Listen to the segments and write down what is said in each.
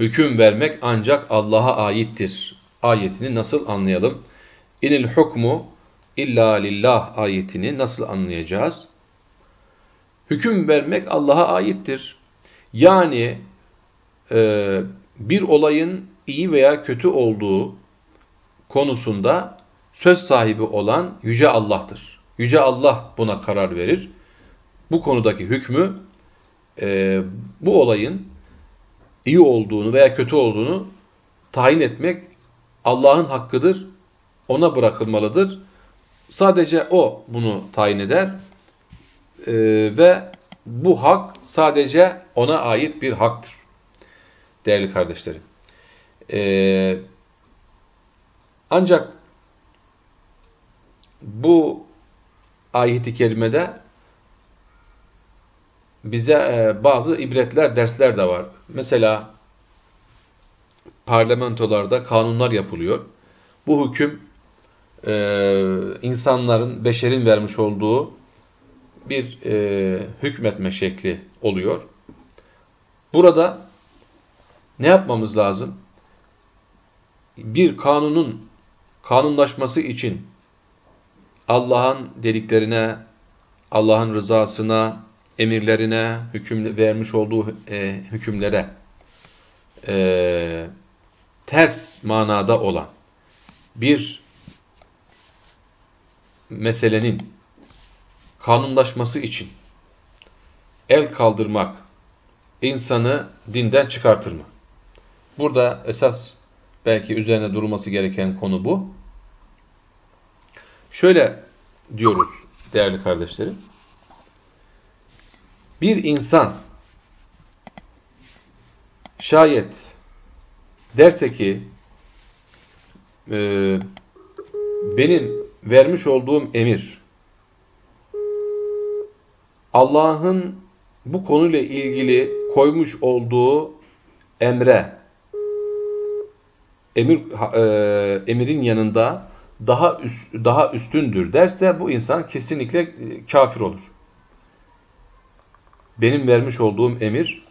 Hüküm vermek ancak Allah'a aittir. Ayetini nasıl anlayalım? İnil hukmu illa lillah ayetini nasıl anlayacağız? Hüküm vermek Allah'a aittir. Yani e, bir olayın iyi veya kötü olduğu konusunda söz sahibi olan Yüce Allah'tır. Yüce Allah buna karar verir. Bu konudaki hükmü e, bu olayın iyi olduğunu veya kötü olduğunu tayin etmek Allah'ın hakkıdır. Ona bırakılmalıdır. Sadece O bunu tayin eder e, ve bu hak sadece ona ait bir haktır. Değerli kardeşlerim. E, ancak bu ayet-i kerimede bize e, bazı ibretler, dersler de var. Mesela parlamentolarda kanunlar yapılıyor. Bu hüküm e, insanların, beşerin vermiş olduğu bir e, hükmetme şekli oluyor. Burada ne yapmamız lazım? Bir kanunun kanunlaşması için Allah'ın dediklerine, Allah'ın rızasına, emirlerine, hüküm vermiş olduğu e, hükümlere e, ters manada olan bir meselenin kanunlaşması için el kaldırmak insanı dinden çıkartır mı? Burada esas belki üzerine durulması gereken konu bu. Şöyle diyoruz değerli kardeşlerim. Bir insan şayet derse ki e, benim vermiş olduğum emir Allah'ın bu konuyla ilgili koymuş olduğu emre emir e, emirin yanında daha üst, daha üstündür derse bu insan kesinlikle e, kafir olur. Benim vermiş olduğum emir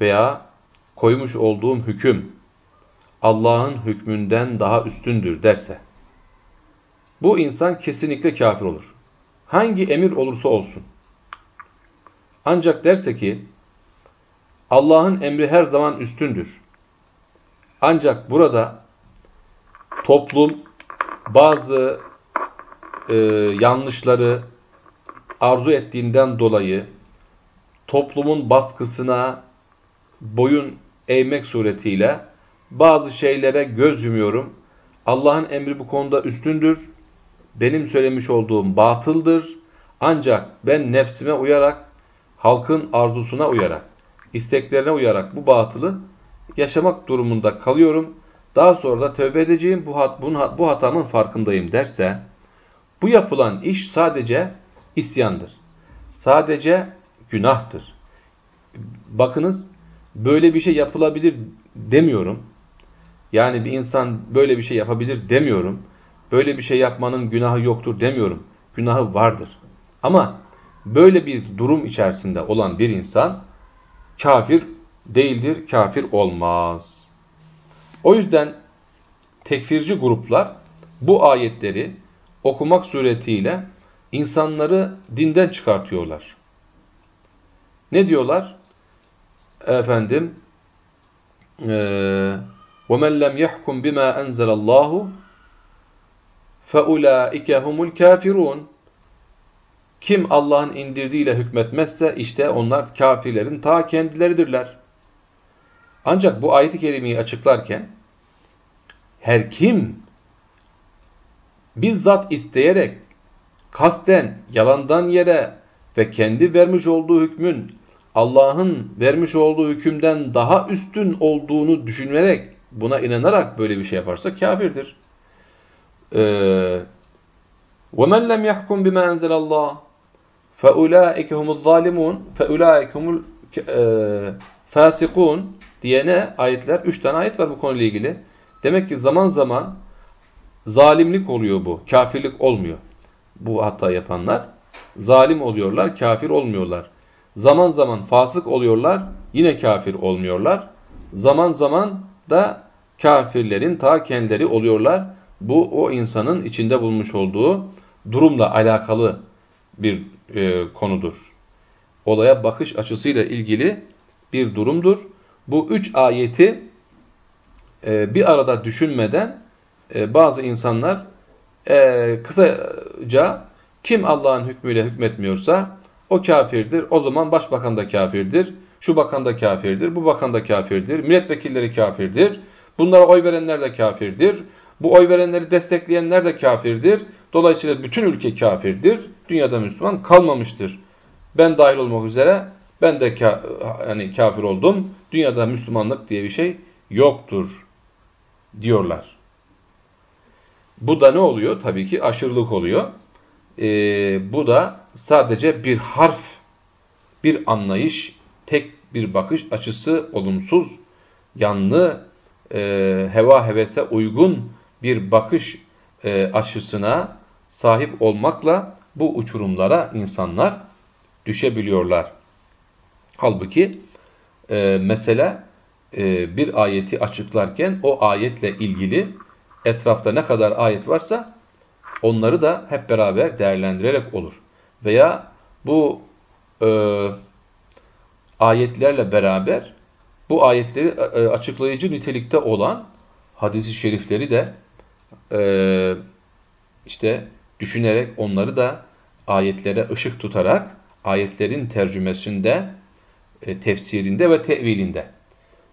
veya koymuş olduğum hüküm Allah'ın hükmünden daha üstündür derse bu insan kesinlikle kafir olur. Hangi emir olursa olsun. Ancak derse ki Allah'ın emri her zaman üstündür. Ancak burada toplum bazı e, yanlışları arzu ettiğinden dolayı toplumun baskısına boyun eğmek suretiyle bazı şeylere göz yumuyorum. Allah'ın emri bu konuda üstündür. Benim söylemiş olduğum batıldır. Ancak ben nefsime uyarak, halkın arzusuna uyarak, isteklerine uyarak bu batılı yaşamak durumunda kalıyorum. Daha sonra da tövbe edeceğim, bu, hat, bu hatamın farkındayım derse, bu yapılan iş sadece isyandır. Sadece günahtır. Bakınız, böyle bir şey yapılabilir demiyorum. Yani bir insan böyle bir şey yapabilir demiyorum. Böyle bir şey yapmanın günahı yoktur demiyorum. Günahı vardır. Ama böyle bir durum içerisinde olan bir insan kafir değildir, kafir olmaz. O yüzden tekfirci gruplar bu ayetleri okumak suretiyle insanları dinden çıkartıyorlar. Ne diyorlar? Efendim وَمَنْ لَمْ يَحْكُمْ بِمَا أَنْزَلَ اللّٰهُ فَاُولَٰئِكَ هُمُ الْكَافِرُونَ Kim Allah'ın indirdiğiyle hükmetmezse işte onlar kafirlerin ta kendileridirler. Ancak bu ayet-i kerimeyi açıklarken her kim bizzat isteyerek, kasten, yalandan yere ve kendi vermiş olduğu hükmün Allah'ın vermiş olduğu hükümden daha üstün olduğunu düşünerek, buna inanarak böyle bir şey yaparsa kafirdir. وَمَنْ لَمْ يَحْكُمْ بِمَا أَنْزَلَ اللّٰهِ فَاُولَٰئِكَ هُمُ الظَّالِمُونَ فَاُولَٰئِكَ هُمُ الْفَاسِقُونَ diye ne ayetler? Üç tane ayet var bu konuyla ilgili. Demek ki zaman zaman zalimlik oluyor bu. Kafirlik olmuyor. Bu hata yapanlar. Zalim oluyorlar, kafir olmuyorlar. Zaman zaman fasık oluyorlar, yine kafir olmuyorlar. Zaman zaman da kafirlerin ta kendileri oluyorlar. Bu o insanın içinde bulmuş olduğu durumla alakalı bir e, konudur. Olaya bakış açısıyla ilgili bir durumdur. Bu üç ayeti e, bir arada düşünmeden e, bazı insanlar e, kısaca kim Allah'ın hükmüyle hükmetmiyorsa o kafirdir. O zaman başbakan da kafirdir. Şu bakan da kafirdir. Bu bakan da kafirdir. Milletvekilleri kafirdir. Bunlara oy verenler de kafirdir. Bu oy verenleri destekleyenler de kafirdir. Dolayısıyla bütün ülke kafirdir. Dünyada Müslüman kalmamıştır. Ben dahil olmak üzere ben de ka yani kafir oldum. Dünyada Müslümanlık diye bir şey yoktur diyorlar. Bu da ne oluyor? Tabii ki aşırılık oluyor. Ee, bu da sadece bir harf, bir anlayış, tek bir bakış açısı olumsuz, yanlı, e, heva hevese uygun bir bakış e, açısına sahip olmakla bu uçurumlara insanlar düşebiliyorlar. Halbuki e, mesele e, bir ayeti açıklarken o ayetle ilgili etrafta ne kadar ayet varsa onları da hep beraber değerlendirerek olur. Veya bu e, ayetlerle beraber bu ayetleri e, açıklayıcı nitelikte olan hadisi şerifleri de e, işte düşünerek onları da ayetlere ışık tutarak ayetlerin tercümesinde, e, tefsirinde ve tevilinde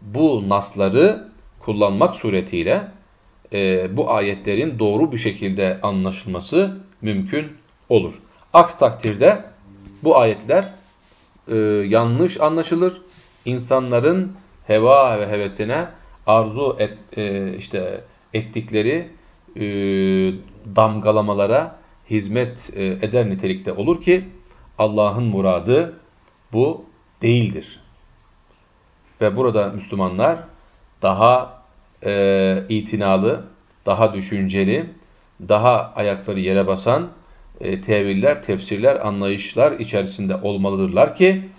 bu nasları kullanmak suretiyle e, bu ayetlerin doğru bir şekilde anlaşılması mümkün olur. Aks takdirde bu ayetler e, yanlış anlaşılır. İnsanların heva ve hevesine arzu et, e, işte ettikleri damgalamalara hizmet eder nitelikte olur ki Allah'ın muradı bu değildir. Ve burada Müslümanlar daha e, itinalı, daha düşünceli, daha ayakları yere basan e, teviller, tefsirler, anlayışlar içerisinde olmalıdırlar ki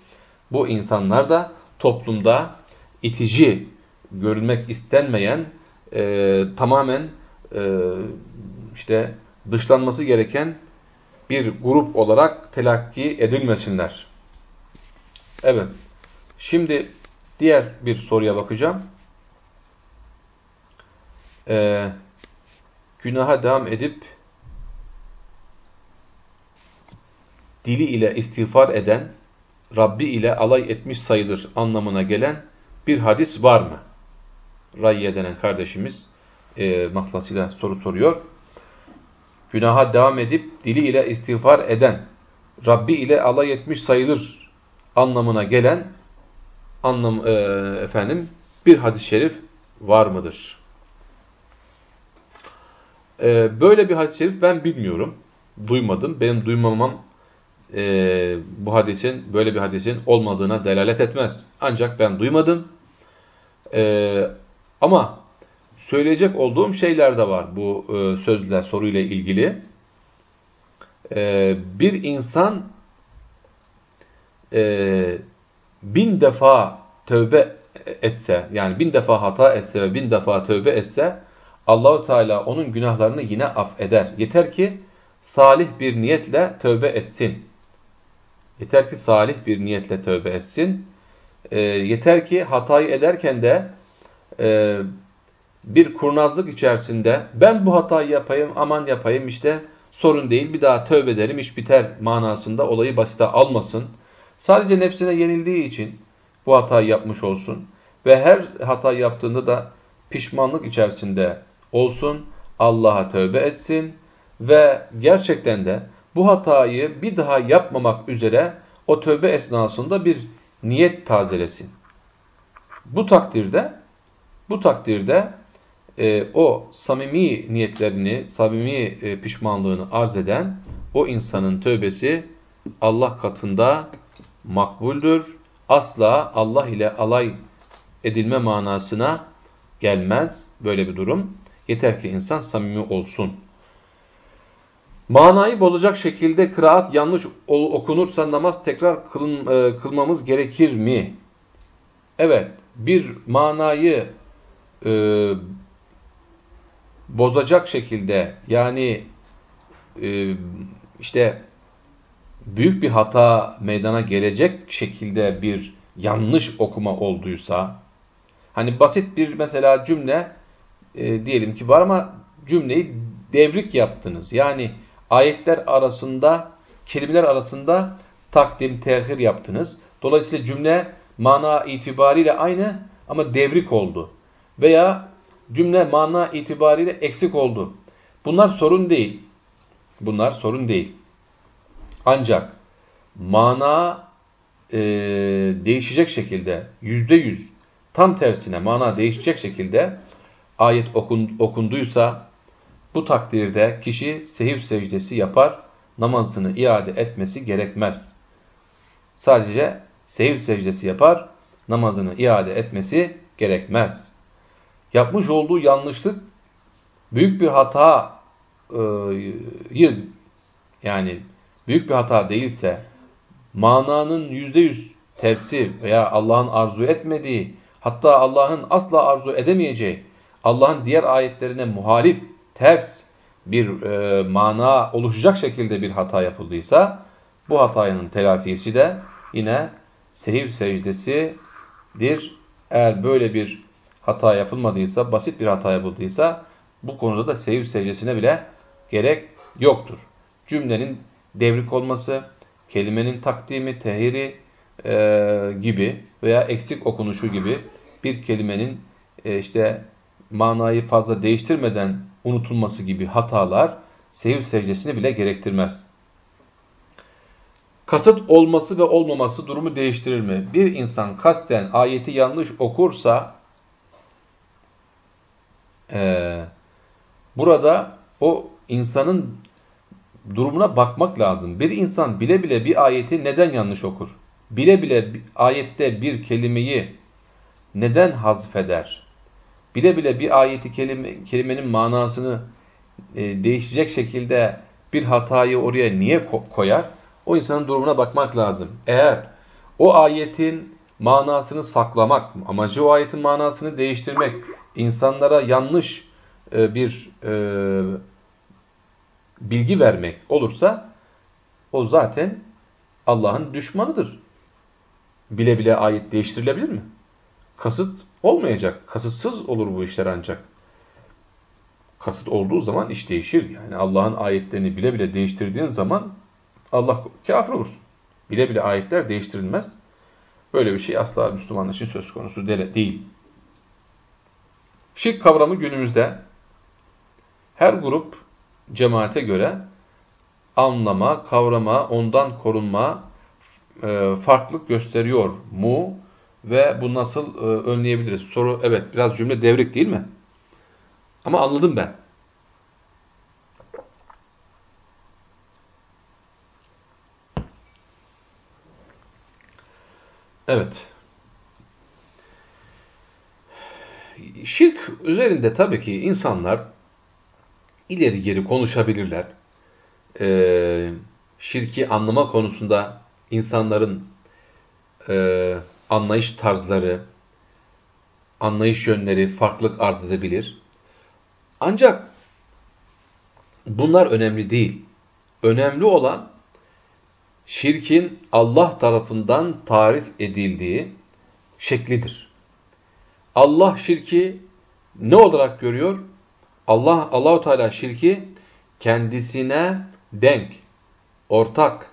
bu insanlar da toplumda itici, görülmek istenmeyen, e, tamamen e, işte dışlanması gereken bir grup olarak telakki edilmesinler. Evet, şimdi diğer bir soruya bakacağım. Ee, günaha devam edip dili ile istiğfar eden, Rabbi ile alay etmiş sayılır anlamına gelen bir hadis var mı? Rayye denen kardeşimiz e, mahlasıyla soru soruyor. Günaha devam edip dili ile istiğfar eden, Rabbi ile alay etmiş sayılır anlamına gelen anlam e, efendim bir hadis-i şerif var mıdır? E, böyle bir hadis-i şerif ben bilmiyorum. Duymadım. Benim duymamam e, bu hadisin, böyle bir hadisin olmadığına delalet etmez. Ancak ben duymadım. E, ama söyleyecek olduğum şeyler de var bu e, sözle, soruyla ilgili. E, bir insan e, bin defa tövbe etse, yani bin defa hata etse ve bin defa tövbe etse, Allahu Teala onun günahlarını yine affeder. Yeter ki salih bir niyetle tövbe etsin. Yeter ki salih bir niyetle tövbe etsin. E, yeter ki hatayı ederken de e, bir kurnazlık içerisinde ben bu hatayı yapayım, aman yapayım işte sorun değil bir daha tövbe ederim iş biter manasında olayı basite almasın. Sadece nefsine yenildiği için bu hatayı yapmış olsun ve her hata yaptığında da pişmanlık içerisinde olsun, Allah'a tövbe etsin ve gerçekten de bu hatayı bir daha yapmamak üzere o tövbe esnasında bir niyet tazelesin. Bu takdirde bu takdirde e, o samimi niyetlerini, samimi e, pişmanlığını arz eden o insanın tövbesi Allah katında makbuldür. Asla Allah ile alay edilme manasına gelmez böyle bir durum. Yeter ki insan samimi olsun. Manayı bozacak şekilde kıraat yanlış okunursa namaz tekrar kılın, e, kılmamız gerekir mi? Evet, bir manayı e, bozacak şekilde yani e, işte büyük bir hata meydana gelecek şekilde bir yanlış okuma olduysa hani basit bir mesela cümle e, diyelim ki var ama cümleyi devrik yaptınız. Yani ayetler arasında kelimeler arasında takdim, tehir yaptınız. Dolayısıyla cümle mana itibariyle aynı ama devrik oldu. Veya cümle mana itibariyle eksik oldu. Bunlar sorun değil. Bunlar sorun değil. Ancak mana e, değişecek şekilde yüzde yüz tam tersine mana değişecek şekilde ayet okun, okunduysa bu takdirde kişi sehiv secdesi yapar, namazını iade etmesi gerekmez. Sadece sehiv secdesi yapar, namazını iade etmesi gerekmez. Yapmış olduğu yanlışlık büyük bir hatayı yani büyük bir hata değilse mananın yüzde yüz tersi veya Allah'ın arzu etmediği hatta Allah'ın asla arzu edemeyeceği Allah'ın diğer ayetlerine muhalif ters bir e, mana oluşacak şekilde bir hata yapıldıysa bu hatanın telafisi de yine sehiv secdesidir. Eğer böyle bir hata yapılmadıysa, basit bir hata yapıldıysa bu konuda da sehiv secdesine bile gerek yoktur. Cümlenin devrik olması, kelimenin takdimi, tehiri e, gibi veya eksik okunuşu gibi bir kelimenin e, işte manayı fazla değiştirmeden unutulması gibi hatalar sehiv secdesini bile gerektirmez. Kasıt olması ve olmaması durumu değiştirir mi? Bir insan kasten ayeti yanlış okursa e, burada o insanın durumuna bakmak lazım. Bir insan bile bile bir ayeti neden yanlış okur? Bile bile ayette bir kelimeyi neden hazfeder? Bile bile bir ayeti kelime, kelimenin manasını e, değişecek şekilde bir hatayı oraya niye koyar? O insanın durumuna bakmak lazım. Eğer o ayetin manasını saklamak, amacı o ayetin manasını değiştirmek, insanlara yanlış e, bir e, bilgi vermek olursa o zaten Allah'ın düşmanıdır. Bile bile ayet değiştirilebilir mi? Kasıt olmayacak. Kasıtsız olur bu işler ancak. Kasıt olduğu zaman iş değişir. Yani Allah'ın ayetlerini bile bile değiştirdiğin zaman Allah kafir olursun. Bile bile ayetler değiştirilmez. Böyle bir şey asla Müslümanlar için söz konusu değil. Şirk kavramı günümüzde her grup cemaate göre anlama, kavrama, ondan korunma e, farklılık gösteriyor mu? Ve bu nasıl e, önleyebiliriz? Soru evet biraz cümle devrik değil mi? Ama anladım ben. Evet. Şirk üzerinde tabii ki insanlar ileri geri konuşabilirler. Ee, şirki anlama konusunda insanların e, anlayış tarzları, anlayış yönleri farklılık arz edebilir. Ancak bunlar önemli değil. Önemli olan şirkin Allah tarafından tarif edildiği şeklidir. Allah şirki ne olarak görüyor? Allah Allahu Teala şirki kendisine denk, ortak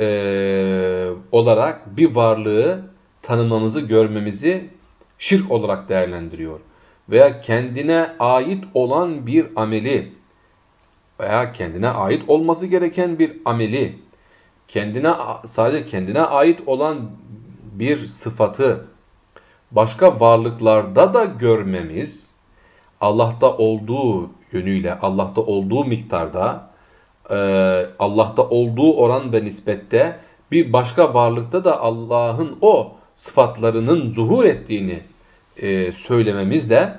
e, olarak bir varlığı tanımamızı, görmemizi şirk olarak değerlendiriyor. Veya kendine ait olan bir ameli veya kendine ait olması gereken bir ameli, kendine sadece kendine ait olan bir sıfatı başka varlıklarda da görmemiz, Allah'ta olduğu yönüyle, Allah'ta olduğu miktarda, e, Allah'ta olduğu oran ve nispette bir başka varlıkta da Allah'ın o sıfatlarının zuhur ettiğini e, söylememiz de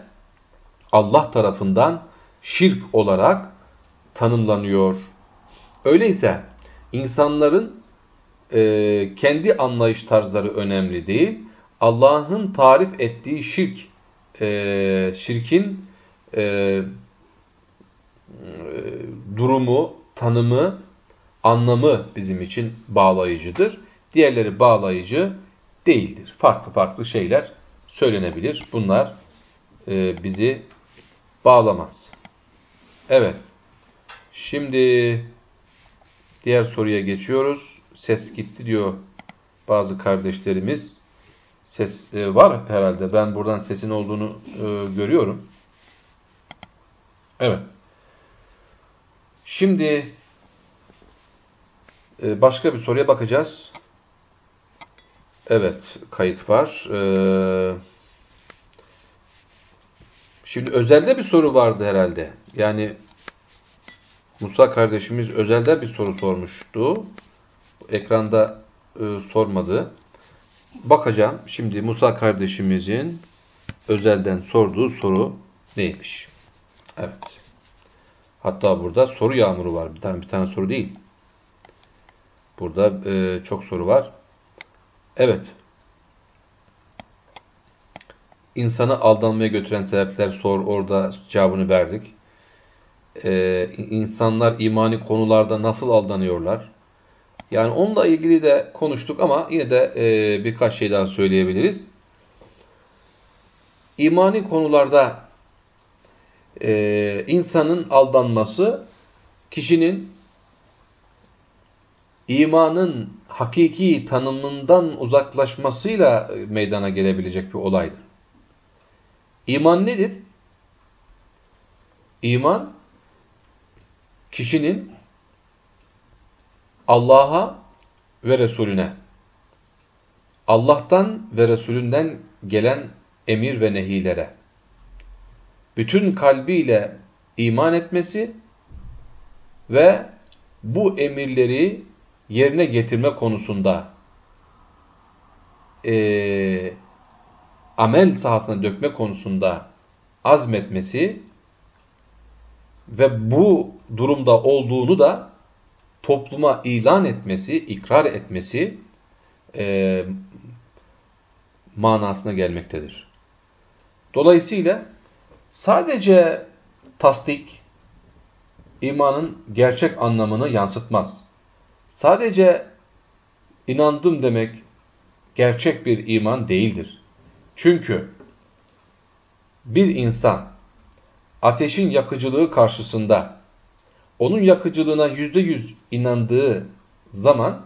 Allah tarafından şirk olarak tanımlanıyor Öyleyse insanların e, kendi anlayış tarzları önemli değil. Allah'ın tarif ettiği şirk, e, şirkin e, durumu, tanımı, anlamı bizim için bağlayıcıdır. Diğerleri bağlayıcı değildir. Farklı farklı şeyler söylenebilir. Bunlar e, bizi bağlamaz. Evet. Şimdi diğer soruya geçiyoruz. Ses gitti diyor bazı kardeşlerimiz. Ses e, var herhalde. Ben buradan sesin olduğunu e, görüyorum. Evet. Şimdi e, başka bir soruya bakacağız. Evet, kayıt var. Ee, şimdi özelde bir soru vardı herhalde. Yani Musa kardeşimiz özelde bir soru sormuştu. Ekranda e, sormadı. Bakacağım şimdi Musa kardeşimizin özelden sorduğu soru neymiş? Evet. Hatta burada soru yağmuru var. Bir tane, bir tane soru değil. Burada e, çok soru var. Evet. İnsanı aldanmaya götüren sebepler sor. Orada cevabını verdik. Ee, insanlar imani konularda nasıl aldanıyorlar? Yani onunla ilgili de konuştuk ama yine de e, birkaç şey daha söyleyebiliriz. İmani konularda e, insanın aldanması kişinin imanın hakiki tanımından uzaklaşmasıyla meydana gelebilecek bir olaydır. İman nedir? İman kişinin Allah'a ve Resulüne Allah'tan ve Resulünden gelen emir ve nehilere bütün kalbiyle iman etmesi ve bu emirleri yerine getirme konusunda e, amel sahasına dökme konusunda azmetmesi ve bu durumda olduğunu da topluma ilan etmesi, ikrar etmesi e, manasına gelmektedir. Dolayısıyla sadece tasdik imanın gerçek anlamını yansıtmaz. Sadece inandım demek gerçek bir iman değildir. Çünkü bir insan ateşin yakıcılığı karşısında onun yakıcılığına yüzde yüz inandığı zaman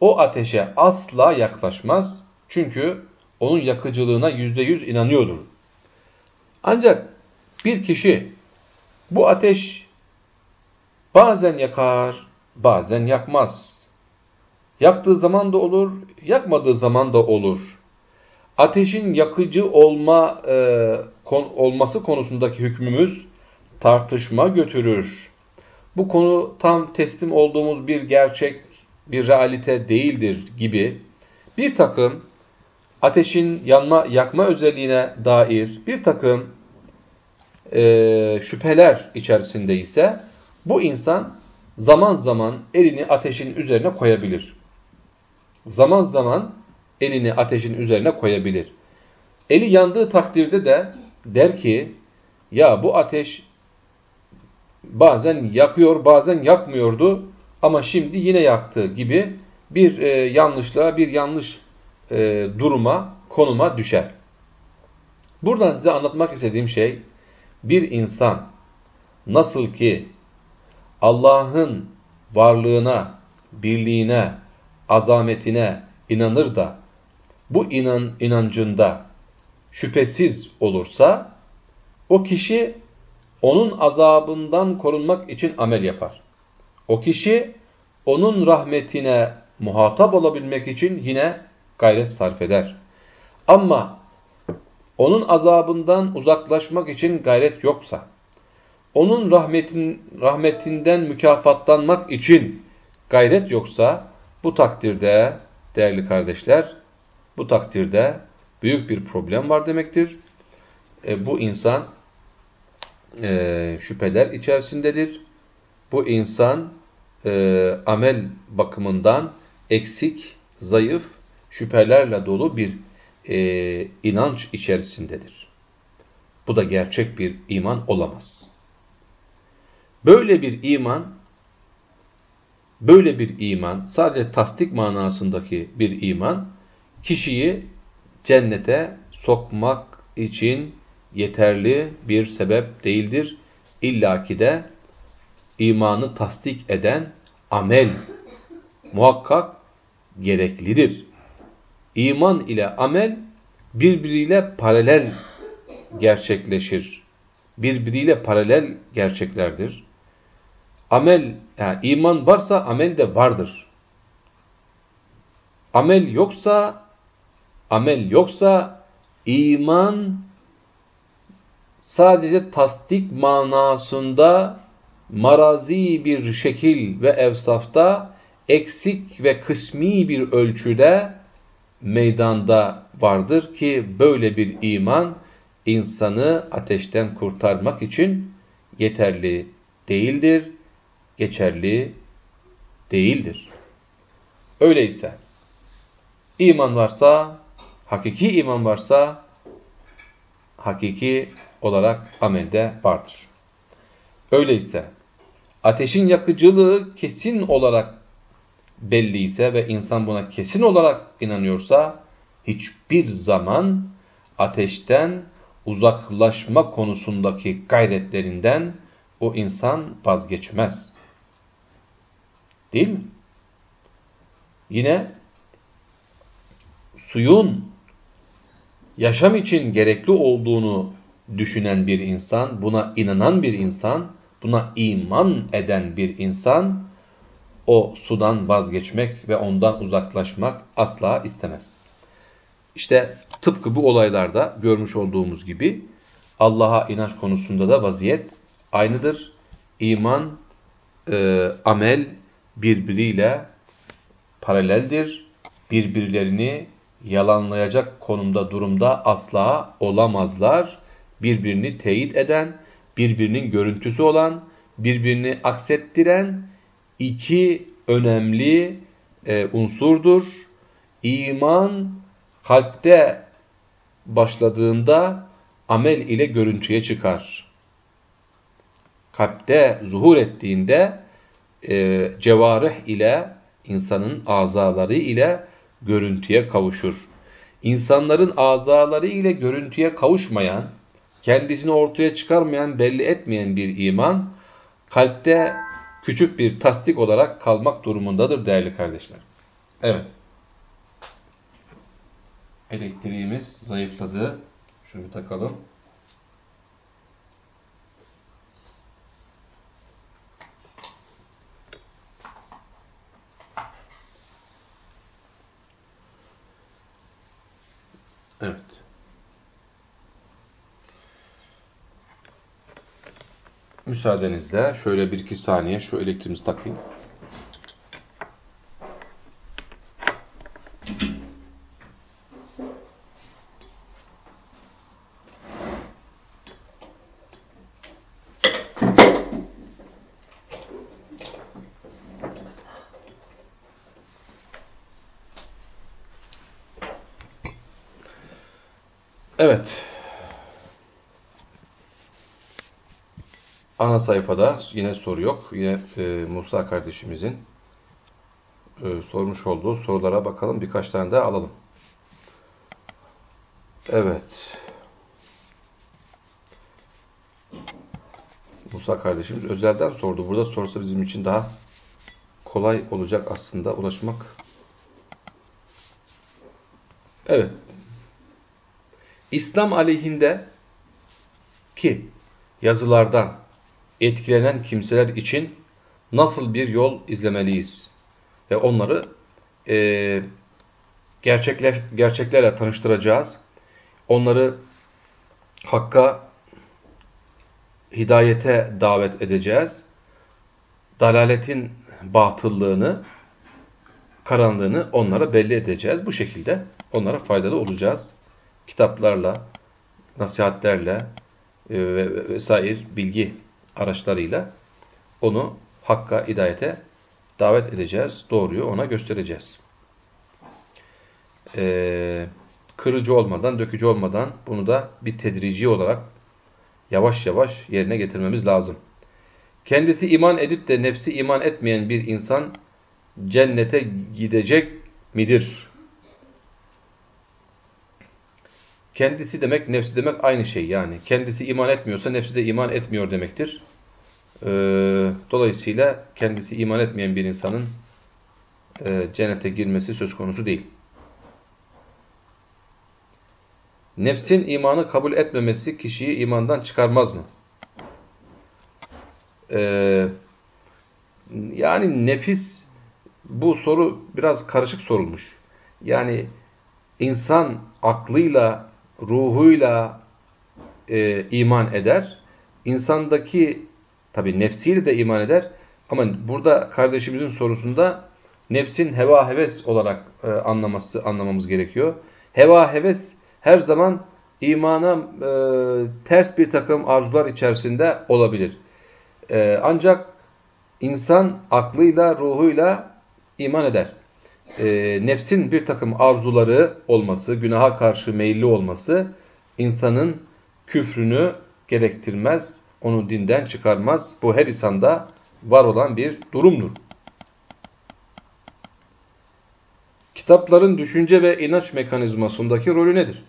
o ateşe asla yaklaşmaz. Çünkü onun yakıcılığına yüzde yüz inanıyordur. Ancak bir kişi bu ateş bazen yakar, bazen yakmaz. Yaktığı zaman da olur, yakmadığı zaman da olur. Ateşin yakıcı olma e, kon, olması konusundaki hükmümüz tartışma götürür. Bu konu tam teslim olduğumuz bir gerçek, bir realite değildir gibi bir takım ateşin yanma, yakma özelliğine dair bir takım e, şüpheler içerisinde ise bu insan zaman zaman elini ateşin üzerine koyabilir. Zaman zaman elini ateşin üzerine koyabilir. Eli yandığı takdirde de der ki ya bu ateş bazen yakıyor bazen yakmıyordu ama şimdi yine yaktı gibi bir e, yanlışlığa bir yanlış e, duruma konuma düşer. Buradan size anlatmak istediğim şey bir insan nasıl ki Allah'ın varlığına, birliğine, azametine inanır da bu inan inancında şüphesiz olursa o kişi onun azabından korunmak için amel yapar. O kişi onun rahmetine muhatap olabilmek için yine gayret sarf eder. Ama onun azabından uzaklaşmak için gayret yoksa, onun rahmetin, rahmetinden mükafatlanmak için gayret yoksa bu takdirde değerli kardeşler bu takdirde büyük bir problem var demektir. E, bu insan e, şüpheler içerisindedir. Bu insan e, amel bakımından eksik, zayıf, şüphelerle dolu bir e, inanç içerisindedir. Bu da gerçek bir iman olamaz. Böyle bir iman, böyle bir iman, sadece tasdik manasındaki bir iman, kişiyi cennete sokmak için yeterli bir sebep değildir. İlla ki de imanı tasdik eden amel muhakkak gereklidir. İman ile amel birbiriyle paralel gerçekleşir. Birbiriyle paralel gerçeklerdir. Amel, yani iman varsa amel de vardır. Amel yoksa, amel yoksa iman sadece tasdik manasında marazi bir şekil ve evsafta eksik ve kısmi bir ölçüde meydanda vardır ki böyle bir iman insanı ateşten kurtarmak için yeterli değildir, geçerli değildir. Öyleyse iman varsa, hakiki iman varsa hakiki olarak amelde vardır. Öyleyse ateşin yakıcılığı kesin olarak belli ise ve insan buna kesin olarak inanıyorsa hiçbir zaman ateşten uzaklaşma konusundaki gayretlerinden o insan vazgeçmez. Değil mi? Yine suyun yaşam için gerekli olduğunu düşünen bir insan, buna inanan bir insan, buna iman eden bir insan o sudan vazgeçmek ve ondan uzaklaşmak asla istemez. İşte tıpkı bu olaylarda görmüş olduğumuz gibi Allah'a inanç konusunda da vaziyet aynıdır. İman, e, amel birbiriyle paraleldir. Birbirlerini yalanlayacak konumda durumda asla olamazlar. Birbirini teyit eden, birbirinin görüntüsü olan, birbirini aksettiren iki önemli e, unsurdur. İman kalpte başladığında amel ile görüntüye çıkar. Kalpte zuhur ettiğinde e, cevarih ile insanın azaları ile görüntüye kavuşur. İnsanların azaları ile görüntüye kavuşmayan, kendisini ortaya çıkarmayan, belli etmeyen bir iman, kalpte küçük bir tasdik olarak kalmak durumundadır değerli kardeşler. Evet. Elektriğimiz zayıfladı. Şunu takalım. Evet. Müsaadenizle şöyle bir iki saniye şu elektriğimizi takayım. Evet. Ana sayfada yine soru yok. Yine e, Musa kardeşimizin e, sormuş olduğu sorulara bakalım. Birkaç tane daha alalım. Evet. Musa kardeşimiz özelden sordu. Burada sorsa bizim için daha kolay olacak aslında ulaşmak. Evet. İslam aleyhinde ki yazılardan etkilenen kimseler için nasıl bir yol izlemeliyiz? Ve onları e, gerçekler, gerçeklerle tanıştıracağız. Onları hakka, hidayete davet edeceğiz. Dalaletin batıllığını, karanlığını onlara belli edeceğiz. Bu şekilde onlara faydalı olacağız. Kitaplarla, nasihatlerle e, ve vesaire bilgi araçlarıyla onu hakka, hidayete davet edeceğiz. Doğruyu ona göstereceğiz. Ee, kırıcı olmadan, dökücü olmadan bunu da bir tedrici olarak yavaş yavaş yerine getirmemiz lazım. Kendisi iman edip de nefsi iman etmeyen bir insan cennete gidecek midir? Kendisi demek, nefsi demek aynı şey yani. Kendisi iman etmiyorsa nefsi de iman etmiyor demektir. Ee, dolayısıyla kendisi iman etmeyen bir insanın e, cennete girmesi söz konusu değil. Nefsin imanı kabul etmemesi kişiyi imandan çıkarmaz mı? Ee, yani nefis bu soru biraz karışık sorulmuş. Yani insan aklıyla, ruhuyla e, iman eder. İnsandaki tabi nefsiyle de iman eder. Ama burada kardeşimizin sorusunda nefsin heva heves olarak e, anlaması anlamamız gerekiyor. Heva heves her zaman imana e, ters bir takım arzular içerisinde olabilir. E, ancak insan aklıyla, ruhuyla iman eder. E, nefsin bir takım arzuları olması, günaha karşı meyilli olması insanın küfrünü gerektirmez, onu dinden çıkarmaz. Bu her insanda var olan bir durumdur. Kitapların düşünce ve inanç mekanizmasındaki rolü nedir?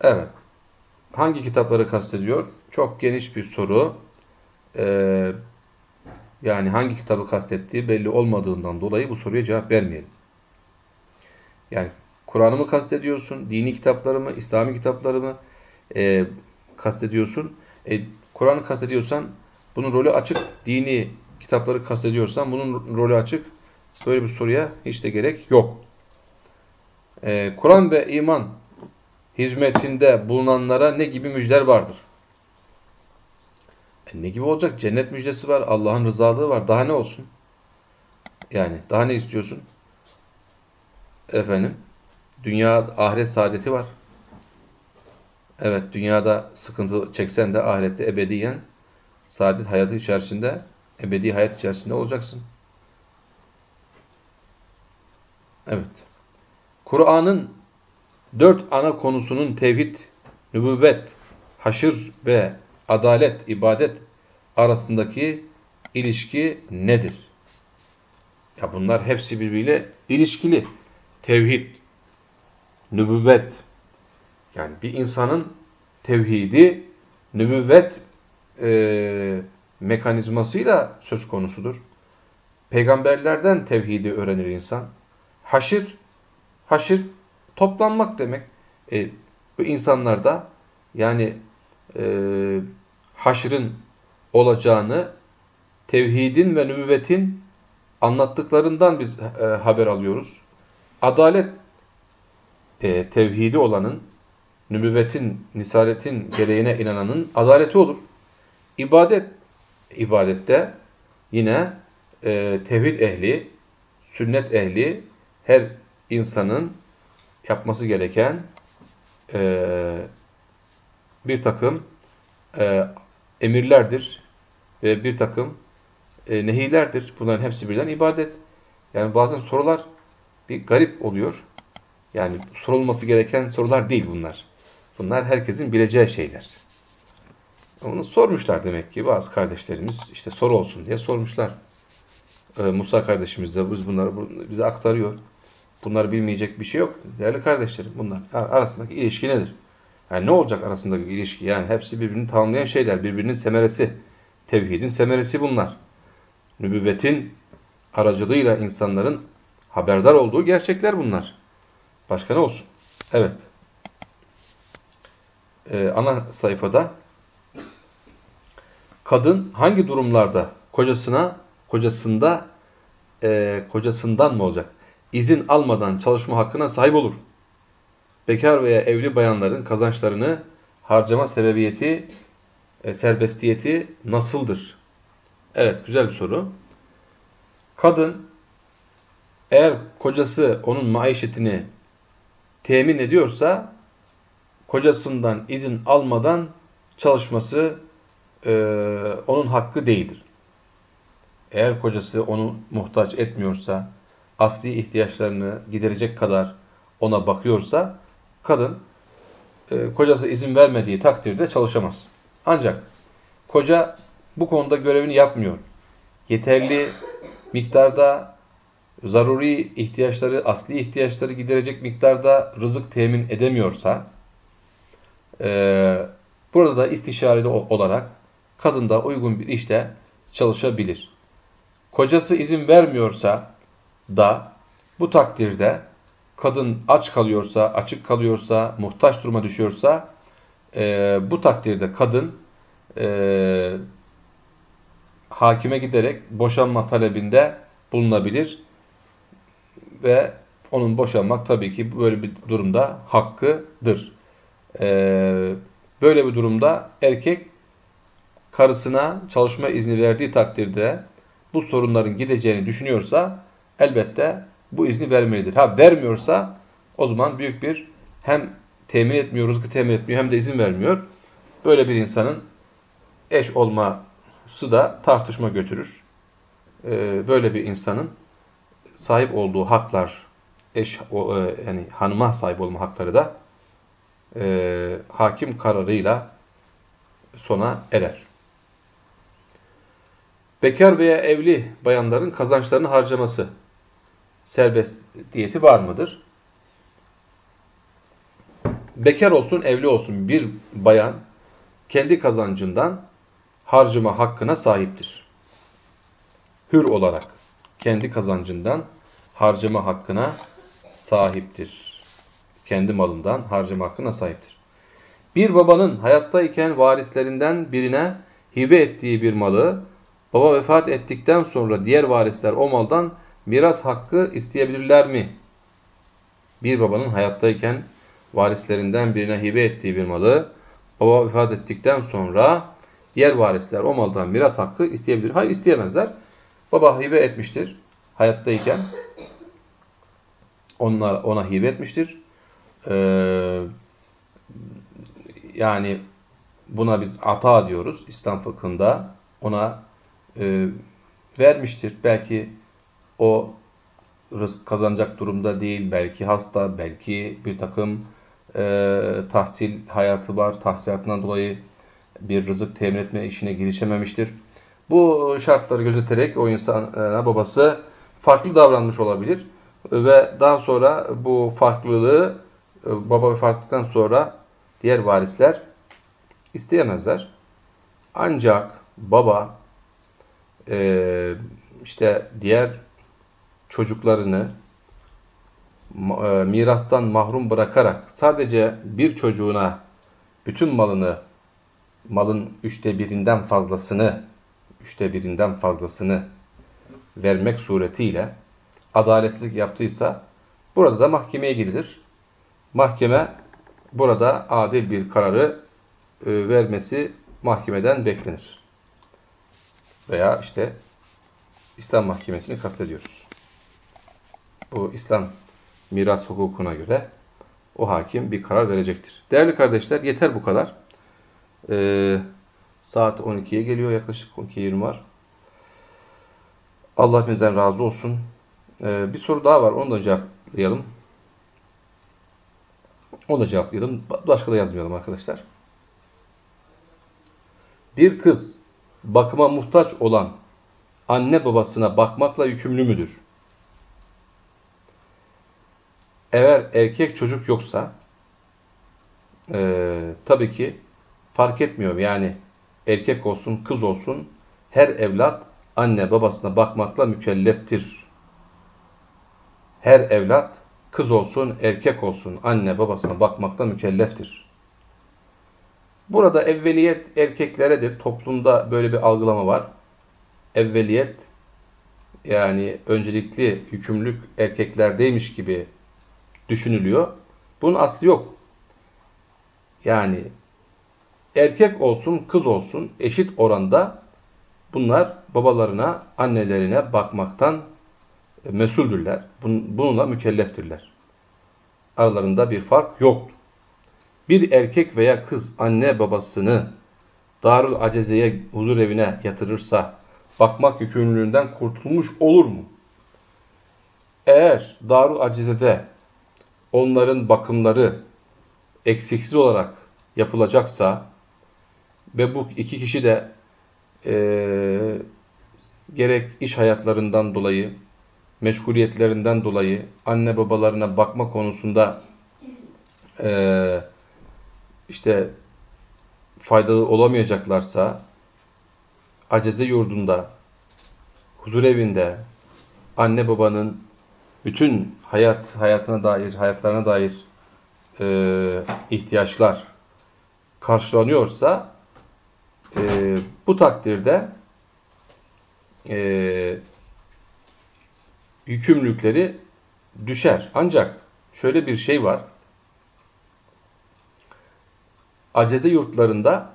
Evet. Hangi kitapları kastediyor? Çok geniş bir soru. Ee, yani hangi kitabı kastettiği belli olmadığından dolayı bu soruya cevap vermeyelim. Yani Kur'an'ı mı kastediyorsun? Dini kitapları mı? İslami kitapları mı? E, kastediyorsun? E, Kur'an'ı kastediyorsan bunun rolü açık. Dini kitapları kastediyorsan bunun rolü açık. Böyle bir soruya hiç de gerek yok. E, Kur'an ve iman hizmetinde bulunanlara ne gibi müjdeler vardır? E ne gibi olacak? Cennet müjdesi var, Allah'ın rızalığı var. Daha ne olsun? Yani daha ne istiyorsun? Efendim, dünya ahiret saadeti var. Evet, dünyada sıkıntı çeksen de ahirette ebediyen saadet hayatı içerisinde, ebedi hayat içerisinde olacaksın. Evet. Kur'an'ın dört ana konusunun tevhid, nübüvvet, haşır ve adalet, ibadet arasındaki ilişki nedir? Ya bunlar hepsi birbiriyle ilişkili. Tevhid, nübüvvet. Yani bir insanın tevhidi, nübüvvet e, mekanizmasıyla söz konusudur. Peygamberlerden tevhidi öğrenir insan. Haşir, haşir toplanmak demek. E, bu insanlarda yani e, haşrın olacağını tevhidin ve nübüvvetin anlattıklarından biz e, haber alıyoruz. Adalet e, tevhidi olanın, nübüvvetin, nisaletin gereğine inananın adaleti olur. İbadet, ibadette yine e, tevhid ehli, sünnet ehli, her insanın yapması gereken e, bir takım e, emirlerdir ve bir takım e, nehilerdir. Bunların hepsi birden ibadet. Yani bazen sorular bir garip oluyor. Yani sorulması gereken sorular değil bunlar. Bunlar herkesin bileceği şeyler. Onu sormuşlar demek ki bazı kardeşlerimiz işte soru olsun diye sormuşlar. Ee, Musa kardeşimiz de biz bunları bize aktarıyor. Bunlar bilmeyecek bir şey yok. Değerli kardeşlerim bunlar arasındaki ilişki nedir? Yani ne olacak arasındaki ilişki? Yani hepsi birbirini tamamlayan şeyler. Birbirinin semeresi. Tevhidin semeresi bunlar. Nübüvvetin aracılığıyla insanların haberdar olduğu gerçekler bunlar. Başka ne olsun? Evet. Ee, ana sayfada kadın hangi durumlarda kocasına kocasında e, kocasından mı olacak? İzin almadan çalışma hakkına sahip olur bekar veya evli bayanların kazançlarını harcama sebebiyeti, e, serbestiyeti nasıldır? Evet, güzel bir soru. Kadın, eğer kocası onun maişetini temin ediyorsa, kocasından izin almadan çalışması e, onun hakkı değildir. eğer kocası onu muhtaç etmiyorsa, asli ihtiyaçlarını giderecek kadar ona bakıyorsa, kadın e, kocası izin vermediği takdirde çalışamaz. Ancak koca bu konuda görevini yapmıyor. Yeterli miktarda zaruri ihtiyaçları, asli ihtiyaçları giderecek miktarda rızık temin edemiyorsa, burada da istişareli olarak kadın da uygun bir işte çalışabilir. Kocası izin vermiyorsa da bu takdirde kadın aç kalıyorsa, açık kalıyorsa, muhtaç duruma düşüyorsa e, bu takdirde kadın e, hakime giderek boşanma talebinde bulunabilir ve onun boşanmak tabii ki böyle bir durumda hakkıdır. Ee, böyle bir durumda erkek karısına çalışma izni verdiği takdirde bu sorunların gideceğini düşünüyorsa elbette bu izni vermelidir. Ha vermiyorsa o zaman büyük bir hem temin etmiyor, rızkı temin etmiyor hem de izin vermiyor. Böyle bir insanın eş olması da tartışma götürür. Ee, böyle bir insanın sahip olduğu haklar, eş o, e, yani hanıma sahip olma hakları da e, hakim kararıyla sona erer. Bekar veya evli bayanların kazançlarını harcaması serbest diyeti var mıdır? Bekar olsun, evli olsun bir bayan kendi kazancından harcama hakkına sahiptir. Hür olarak kendi kazancından harcama hakkına sahiptir. Kendi malından harcama hakkına sahiptir. Bir babanın hayattayken varislerinden birine hibe ettiği bir malı baba vefat ettikten sonra diğer varisler o maldan miras hakkı isteyebilirler mi? Bir babanın hayattayken varislerinden birine hibe ettiği bir malı baba vefat ettikten sonra diğer varisler o maldan miras hakkı isteyebilir. Hayır isteyemezler. Baba hibe etmiştir hayattayken. Onlar ona hibe etmiştir. Ee, yani buna biz ata diyoruz İslam fıkhında. Ona e, vermiştir. Belki o rızk kazanacak durumda değil, belki hasta, belki bir takım e, tahsil hayatı var, tahsilatından dolayı bir rızık temin etme işine girişememiştir. Bu şartları gözeterek o insana babası farklı davranmış olabilir ve daha sonra bu farklılığı e, baba vefatlıktan sonra diğer varisler isteyemezler. Ancak baba e, işte diğer çocuklarını e, mirastan mahrum bırakarak sadece bir çocuğuna bütün malını malın üçte birinden fazlasını üçte birinden fazlasını vermek suretiyle adaletsizlik yaptıysa burada da mahkemeye gidilir. Mahkeme burada adil bir kararı e, vermesi mahkemeden beklenir. Veya işte İslam mahkemesini kastediyoruz. Bu İslam miras hukukuna göre o hakim bir karar verecektir. Değerli kardeşler yeter bu kadar. Ee, saat 12'ye geliyor yaklaşık 12.20 var. Allah hepinizden razı olsun. Ee, bir soru daha var onu da cevaplayalım. Onu da cevaplayalım. Başka da yazmayalım arkadaşlar. Bir kız bakıma muhtaç olan anne babasına bakmakla yükümlü müdür? Eğer erkek çocuk yoksa e, tabii ki fark etmiyor. Yani erkek olsun kız olsun her evlat anne babasına bakmakla mükelleftir. Her evlat kız olsun erkek olsun anne babasına bakmakla mükelleftir. Burada evveliyet erkekleredir. Toplumda böyle bir algılama var. Evveliyet yani öncelikli yükümlülük erkeklerdeymiş gibi düşünülüyor. Bunun aslı yok. Yani erkek olsun kız olsun eşit oranda bunlar babalarına, annelerine bakmaktan mesuldürler. Bununla mükelleftirler. Aralarında bir fark yoktur. Bir erkek veya kız anne babasını Darül Aceze'ye huzur evine yatırırsa bakmak yükümlülüğünden kurtulmuş olur mu? Eğer Darul Acize'de onların bakımları eksiksiz olarak yapılacaksa ve bu iki kişi de e, gerek iş hayatlarından dolayı, meşguliyetlerinden dolayı anne babalarına bakma konusunda e, işte faydalı olamayacaklarsa acize yurdunda, huzur evinde anne babanın bütün hayat hayatına dair, hayatlarına dair e, ihtiyaçlar karşılanıyorsa e, bu takdirde e, yükümlülükleri düşer. Ancak şöyle bir şey var. Aceze yurtlarında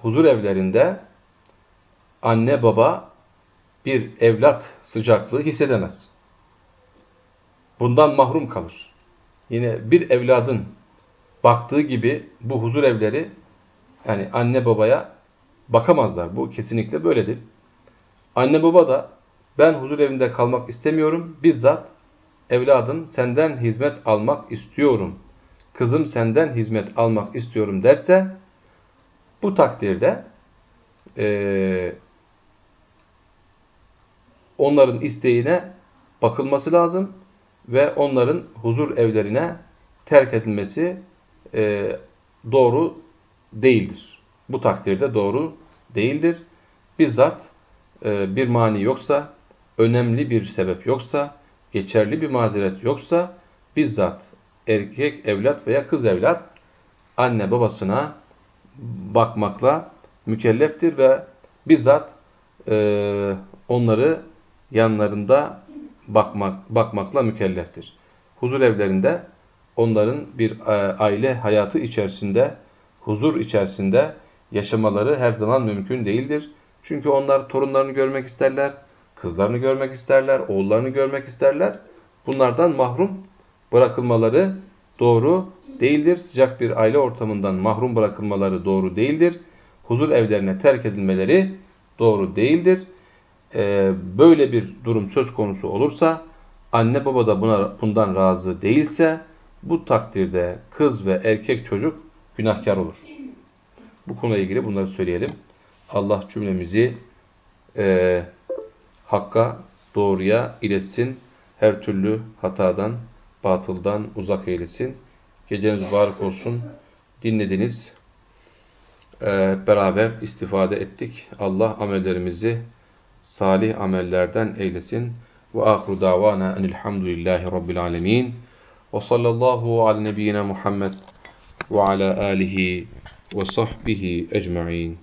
huzur evlerinde anne baba bir evlat sıcaklığı hissedemez. Bundan mahrum kalır. Yine bir evladın baktığı gibi bu huzur evleri yani anne babaya bakamazlar. Bu kesinlikle böyledir. Anne baba da ben huzur evinde kalmak istemiyorum. Bizzat evladım senden hizmet almak istiyorum. Kızım senden hizmet almak istiyorum derse bu takdirde e, onların isteğine bakılması lazım ve onların huzur evlerine terk edilmesi e, doğru değildir. Bu takdirde doğru değildir. Bizzat e, bir mani yoksa, önemli bir sebep yoksa, geçerli bir mazeret yoksa bizzat erkek evlat veya kız evlat anne babasına bakmakla mükelleftir ve bizzat e, onları yanlarında bakmak bakmakla mükelleftir. Huzur evlerinde onların bir e, aile hayatı içerisinde, huzur içerisinde yaşamaları her zaman mümkün değildir. Çünkü onlar torunlarını görmek isterler, kızlarını görmek isterler, oğullarını görmek isterler. Bunlardan mahrum bırakılmaları doğru değildir. Sıcak bir aile ortamından mahrum bırakılmaları doğru değildir. Huzur evlerine terk edilmeleri doğru değildir. Ee, böyle bir durum söz konusu olursa, anne baba da buna, bundan razı değilse, bu takdirde kız ve erkek çocuk günahkar olur. Bu konuyla ilgili bunları söyleyelim. Allah cümlemizi e, hakka, doğruya iletsin. Her türlü hatadan, batıldan uzak eylesin. Geceniz mübarek olsun. Dinlediniz. Ee, beraber istifade ettik. Allah amellerimizi salih amellerden eylesin. Ve ahru davana enilhamdülillahi rabbil alemin. Ve sallallahu ala nebiyyina Muhammed ve ala alihi ve sahbihi ecma'in.